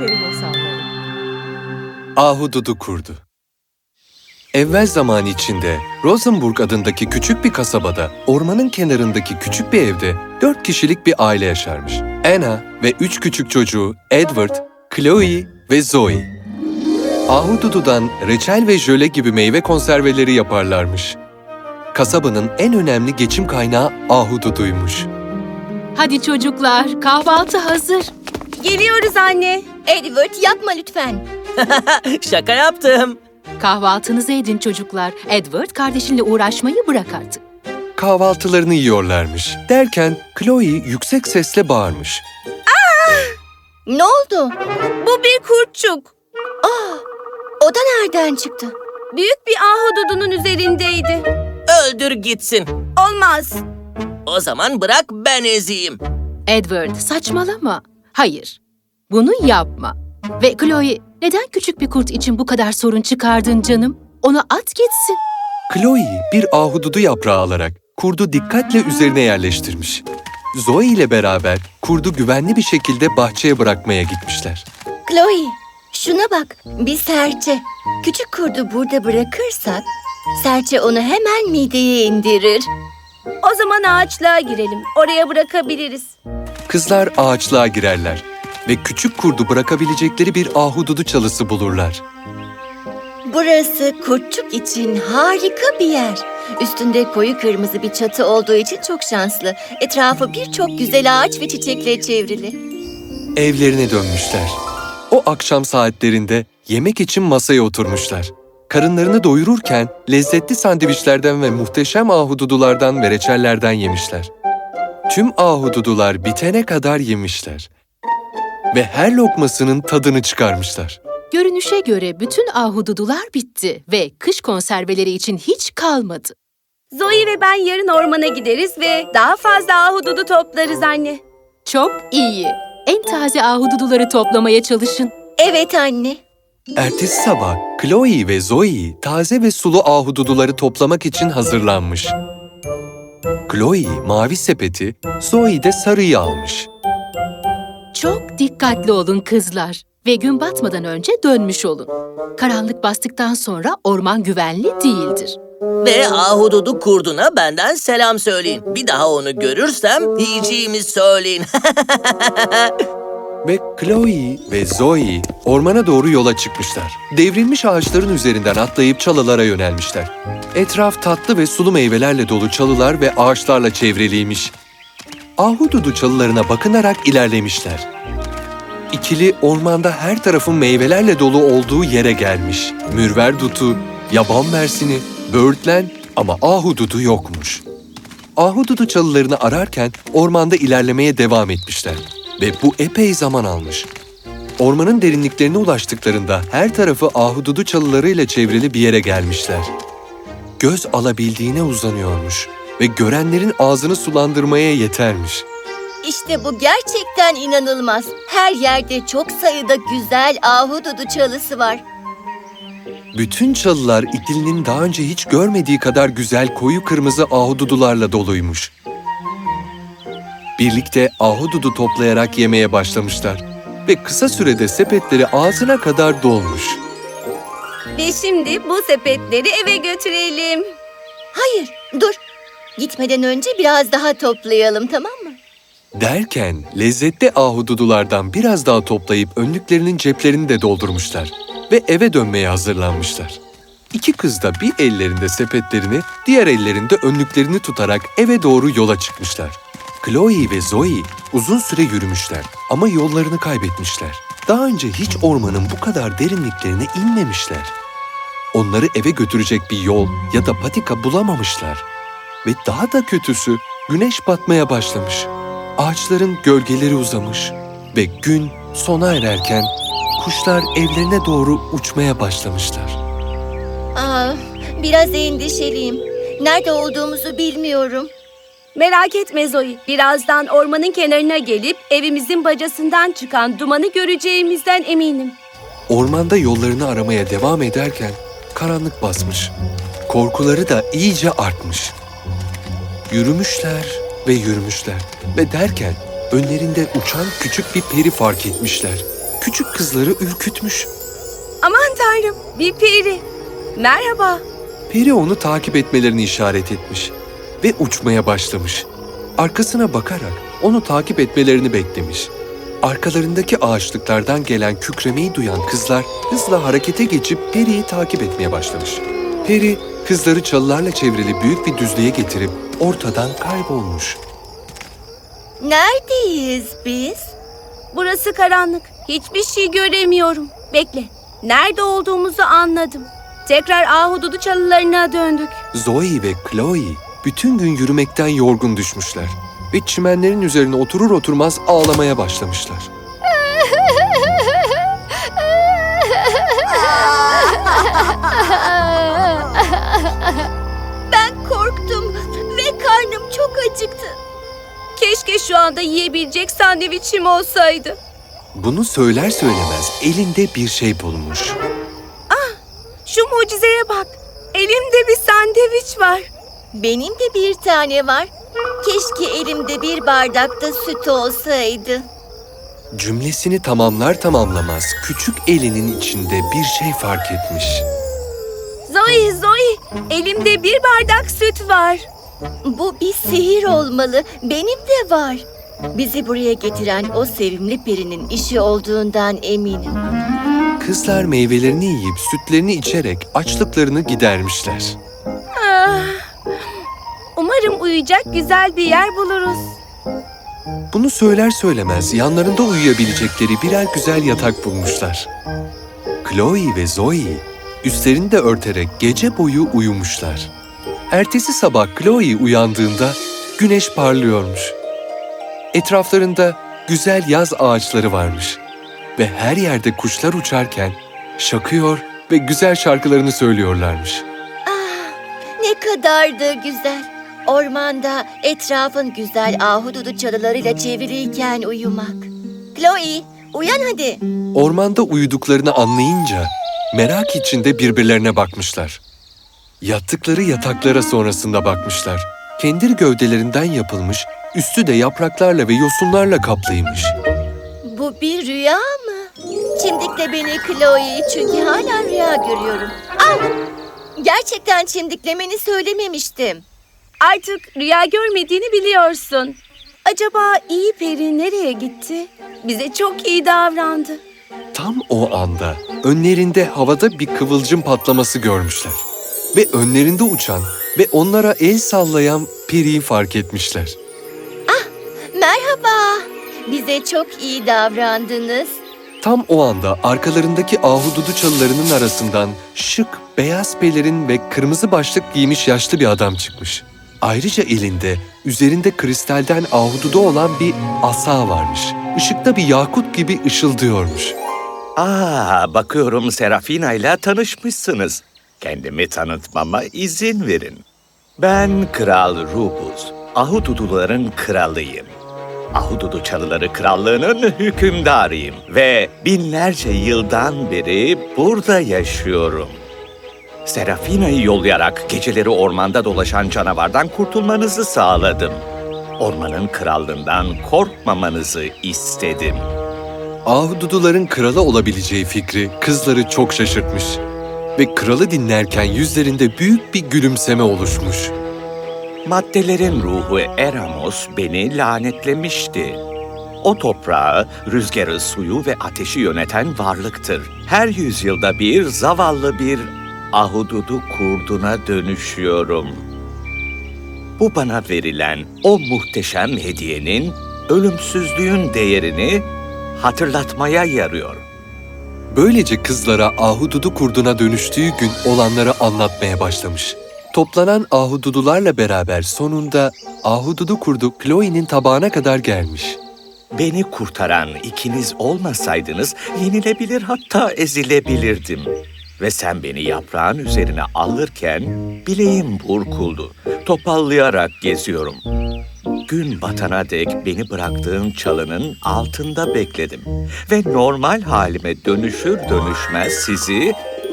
Peri Masalları Ahududu kurdu. Evvel zaman içinde Rosenburg adındaki küçük bir kasabada ormanın kenarındaki küçük bir evde dört kişilik bir aile yaşarmış. Anna ve üç küçük çocuğu Edward, Chloe ve Zoe. Ahududu'dan reçel ve jöle gibi meyve konserveleri yaparlarmış. Kasabanın en önemli geçim kaynağı ahududuymuş. Hadi çocuklar, kahvaltı hazır. Geliyoruz anne. Edward yapma lütfen. Şaka yaptım. Kahvaltınızı edin çocuklar. Edward kardeşinle uğraşmayı bırak artık. Kahvaltılarını yiyorlarmış. Derken Chloe yüksek sesle bağırmış. Ne oldu? Bu bir kurtçuk. Aa, o da nereden çıktı? Büyük bir ahududunun üzerindeydi. Öldür gitsin. Olmaz. O zaman bırak ben ezeyim. Edward, saçmalama. Hayır, bunu yapma. Ve Chloe, neden küçük bir kurt için bu kadar sorun çıkardın canım? Onu at gitsin. Chloe bir ahududu yaprağı alarak kurdu dikkatle üzerine yerleştirmiş. Zoe ile beraber kurdu güvenli bir şekilde bahçeye bırakmaya gitmişler. Chloe, şuna bak. Bir serçe. Küçük kurdu burada bırakırsak, serçe onu hemen mideye indirir. O zaman ağaçlığa girelim. Oraya bırakabiliriz. Kızlar ağaçlığa girerler ve küçük kurdu bırakabilecekleri bir ahududu çalısı bulurlar. Burası kurtçuk için harika bir yer. Üstünde koyu kırmızı bir çatı olduğu için çok şanslı. Etrafı birçok güzel ağaç ve çiçekle çevrili. Evlerine dönmüşler. O akşam saatlerinde yemek için masaya oturmuşlar. Karınlarını doyururken lezzetli sandviçlerden ve muhteşem ahududulardan ve reçellerden yemişler. Tüm ahududular bitene kadar yemişler. Ve her lokmasının tadını çıkarmışlar. Görünüşe göre bütün ahududular bitti ve kış konserveleri için hiç kalmadı. Zoe ve ben yarın ormana gideriz ve daha fazla ahududu toplarız anne. Çok iyi. En taze ahududuları toplamaya çalışın. Evet anne. Ertesi sabah Chloe ve Zoe taze ve sulu ahududuları toplamak için hazırlanmış. Chloe mavi sepeti, Zoe de sarıyı almış. Çok dikkatli olun kızlar ve gün batmadan önce dönmüş olun. Karanlık bastıktan sonra orman güvenli değildir. Ve ahududu kurduna benden selam söyleyin. Bir daha onu görürsem yiyeceğimi söyleyin. Ve Chloe ve Zoe ormana doğru yola çıkmışlar. Devrilmiş ağaçların üzerinden atlayıp çalılara yönelmişler. Etraf tatlı ve sulu meyvelerle dolu çalılar ve ağaçlarla çevriliymiş. Ahududu çalılarına bakınarak ilerlemişler. İkili ormanda her tarafın meyvelerle dolu olduğu yere gelmiş. Mürver dutu, yaban mersini, böğürtlen ama ahududu yokmuş. Ahududu çalılarını ararken ormanda ilerlemeye devam etmişler ve bu epey zaman almış. Ormanın derinliklerine ulaştıklarında her tarafı ahududu çalılarıyla çevrili bir yere gelmişler. Göz alabildiğine uzanıyormuş ve görenlerin ağzını sulandırmaya yetermiş. İşte bu gerçekten inanılmaz. Her yerde çok sayıda güzel ahududu çalısı var. Bütün çalılar ikilinin daha önce hiç görmediği kadar güzel koyu kırmızı ahududularla doluymuş. Birlikte ahududu toplayarak yemeye başlamışlar ve kısa sürede sepetleri ağzına kadar dolmuş. Ve şimdi bu sepetleri eve götürelim. Hayır, dur. Gitmeden önce biraz daha toplayalım, tamam mı? Derken lezzetli ahududulardan biraz daha toplayıp önlüklerinin ceplerini de doldurmuşlar ve eve dönmeye hazırlanmışlar. İki kız da bir ellerinde sepetlerini, diğer ellerinde önlüklerini tutarak eve doğru yola çıkmışlar. Chloe ve Zoe uzun süre yürümüşler ama yollarını kaybetmişler. Daha önce hiç ormanın bu kadar derinliklerine inmemişler. Onları eve götürecek bir yol ya da patika bulamamışlar. Ve daha da kötüsü güneş batmaya başlamış. Ağaçların gölgeleri uzamış ve gün sona ererken kuşlar evlerine doğru uçmaya başlamışlar. Aa, biraz endişeliyim. Nerede olduğumuzu bilmiyorum. Merak etme Zoe. Birazdan ormanın kenarına gelip evimizin bacasından çıkan dumanı göreceğimizden eminim. Ormanda yollarını aramaya devam ederken karanlık basmış. Korkuları da iyice artmış. Yürümüşler ve yürümüşler ve derken önlerinde uçan küçük bir peri fark etmişler. küçük kızları ürkütmüş. Aman tanrım, bir peri. Merhaba. Peri onu takip etmelerini işaret etmiş ve uçmaya başlamış. Arkasına bakarak onu takip etmelerini beklemiş. Arkalarındaki ağaçlıklardan gelen kükremeyi duyan kızlar hızla harekete geçip Peri'yi takip etmeye başlamış. Peri, kızları çalılarla çevrili büyük bir düzlüğe getirip ortadan kaybolmuş. Neredeyiz biz? Burası karanlık. Hiçbir şey göremiyorum. Bekle. Nerede olduğumuzu anladım. Tekrar ahududu çalılarına döndük. Zoe ve Chloe bütün gün yürümekten yorgun düşmüşler ve çimenlerin üzerine oturur oturmaz ağlamaya başlamışlar. Şu anda yiyebilecek sandviçim olsaydı. Bunu söyler söylemez elinde bir şey bulmuş. Şu mucizeye bak. Elimde bir sandviç var. Benim de bir tane var. Keşke elimde bir bardakta süt olsaydı. Cümlesini tamamlar tamamlamaz küçük elinin içinde bir şey fark etmiş. Zoe, Zoe, elimde bir bardak süt var. Bu bir sihir olmalı. Benim de var. Bizi buraya getiren o sevimli perinin işi olduğundan eminim. Kızlar meyvelerini yiyip sütlerini içerek açlıklarını gidermişler. Ah, umarım uyuyacak güzel bir yer buluruz. Bunu söyler söylemez yanlarında uyuyabilecekleri birer güzel yatak bulmuşlar. Chloe ve Zoe üstlerini de örterek gece boyu uyumuşlar. Ertesi sabah Chloe uyandığında güneş parlıyormuş. Etraflarında güzel yaz ağaçları varmış ve her yerde kuşlar uçarken şakıyor ve güzel şarkılarını söylüyorlarmış. Ne kadar da güzel. Ormanda etrafın güzel ahududu çalılarıyla çevriliyken uyumak. Chloe, uyan hadi. Ormanda uyuduklarını anlayınca merak içinde birbirlerine bakmışlar. Yattıkları yataklara sonrasında bakmışlar. Kendir gövdelerinden yapılmış, üstü de yapraklarla ve yosunlarla kaplıymış. Bu bir rüya mı? Çimdikle beni Chloe çünkü hala rüya görüyorum. Al! Gerçekten çimdiklemeni söylememiştim. Artık rüya görmediğini biliyorsun. Acaba iyi peri nereye gitti? Bize çok iyi davrandı. Tam o anda önlerinde havada bir kıvılcım patlaması görmüşler. Ve önlerinde uçan ve onlara el sallayan periyi fark etmişler. Merhaba. Bize çok iyi davrandınız. Tam o anda arkalarındaki ahududu çalılarının arasından şık, beyaz pelerin ve kırmızı başlık giymiş yaşlı bir adam çıkmış. Ayrıca elinde, üzerinde kristalden ahududu olan bir asa varmış. Işıkta bir yakut gibi ışıldıyormuş. Aa, bakıyorum Serafina ile tanışmışsınız. Kendimi tanıtmama izin verin. Ben Kral Rubus, Ahududuların kralıyım. Ahududu Çalıları Krallığı'nın hükümdarıyım ve binlerce yıldan beri burada yaşıyorum. Serafina'yı yollayarak geceleri ormanda dolaşan canavardan kurtulmanızı sağladım. Ormanın krallığından korkmamanızı istedim. Ahududuların kralı olabileceği fikri kızları çok şaşırtmış. Ve kralı dinlerken yüzlerinde büyük bir gülümseme oluşmuş. Maddelerin ruhu Eramos beni lanetlemişti. O toprağı, rüzgarı, suyu ve ateşi yöneten varlıktır. Her yüzyılda bir zavallı bir ahududu kurduna dönüşüyorum. Bu bana verilen o muhteşem hediyenin ölümsüzlüğün değerini hatırlatmaya yarıyor. Böylece kızlara ahududu kurduna dönüştüğü gün olanları anlatmaya başlamış. Toplanan ahududularla beraber sonunda ahududu kurdu Chloe'nin tabağına kadar gelmiş. Beni kurtaran ikiniz olmasaydınız yenilebilir hatta ezilebilirdim. Ve sen beni yaprağın üzerine alırken bileğim burkuldu. Topallayarak geziyorum. Gün batana dek beni bıraktığın çalının altında bekledim. Ve normal halime dönüşür dönüşmez sizi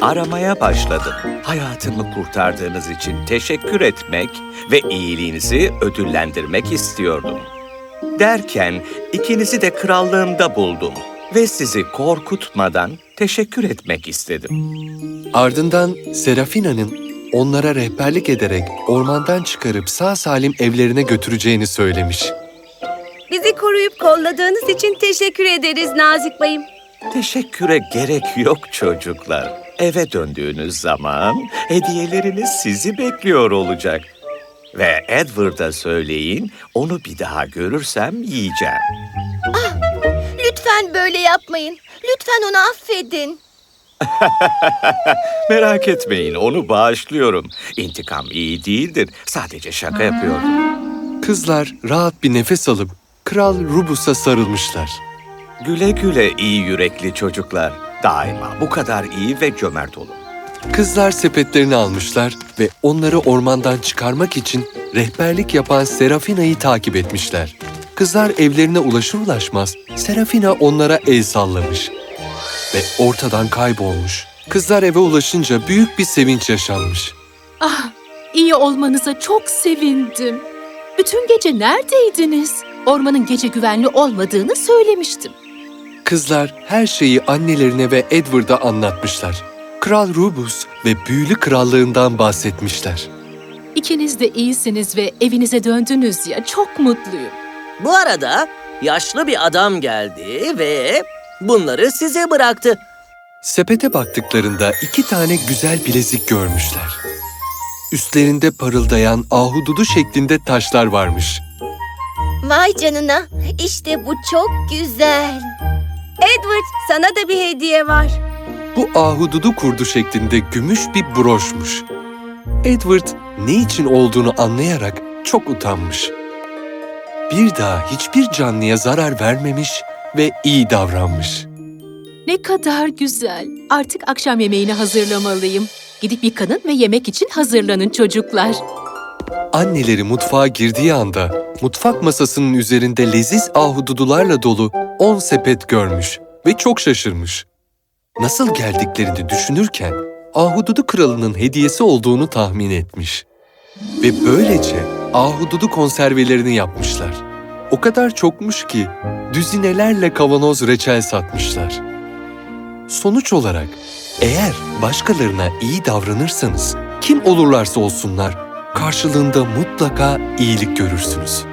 aramaya başladım. Hayatımı kurtardığınız için teşekkür etmek ve iyiliğinizi ödüllendirmek istiyordum. Derken ikinizi de krallığımda buldum. ve sizi korkutmadan teşekkür etmek istedim. Ardından Serafina'nın onlara rehberlik ederek ormandan çıkarıp sağ salim evlerine götüreceğini söylemiş. Bizi koruyup kolladığınız için teşekkür ederiz Nazik Bayım. Teşekküre gerek yok çocuklar. Eve döndüğünüz zaman hediyeleriniz sizi bekliyor olacak. Ve Edward'a söyleyin, onu bir daha görürsem yiyeceğim. Lütfen böyle yapmayın. Lütfen onu affedin. Merak etmeyin, onu bağışlıyorum. İntikam iyi değildir, sadece şaka yapıyordum. Kızlar rahat bir nefes alıp Kral Rubus'a sarılmışlar. Güle güle iyi yürekli çocuklar. Daima bu kadar iyi ve cömert olun. Kızlar sepetlerini almışlar ve onları ormandan çıkarmak için rehberlik yapan Serafina'yı takip etmişler. Kızlar evlerine ulaşır ulaşmaz Serafina onlara el sallamış ve ortadan kaybolmuş. Kızlar eve ulaşınca büyük bir sevinç yaşanmış. Ah, iyi olmanıza çok sevindim. Bütün gece neredeydiniz? Ormanın gece güvenli olmadığını söylemiştim. Kızlar her şeyi annelerine ve Edward'a anlatmışlar. Kral Rubus ve büyülü krallığından bahsetmişler. İkiniz de iyisiniz ve evinize döndünüz ya çok mutluyum. Bu arada yaşlı bir adam geldi ve bunları size bıraktı. Sepete baktıklarında iki tane güzel bilezik görmüşler. Üstlerinde parıldayan ahududu şeklinde taşlar varmış. Vay canına. İşte bu çok güzel. Edward, sana da bir hediye var. Bu ahududu kurdu şeklinde gümüş bir broşmuş. Edward ne için olduğunu anlayarak çok utanmış. Bir daha hiçbir canlıya zarar vermemiş ve iyi davranmış. Ne kadar güzel. Artık akşam yemeğini hazırlamalıyım. Gidip yıkanın ve yemek için hazırlanın çocuklar. Anneleri mutfağa girdiği anda mutfak masasının üzerinde leziz ahududularla dolu on sepet görmüş ve çok şaşırmış. Nasıl geldiklerini düşünürken ahududu kralının hediyesi olduğunu tahmin etmiş. Ve böylece ahududu konservelerini yapmışlar. O kadar çokmuş ki düzinelerle kavanoz reçel satmışlar. Sonuç olarak eğer başkalarına iyi davranırsanız kim olurlarsa olsunlar karşılığında mutlaka iyilik görürsünüz.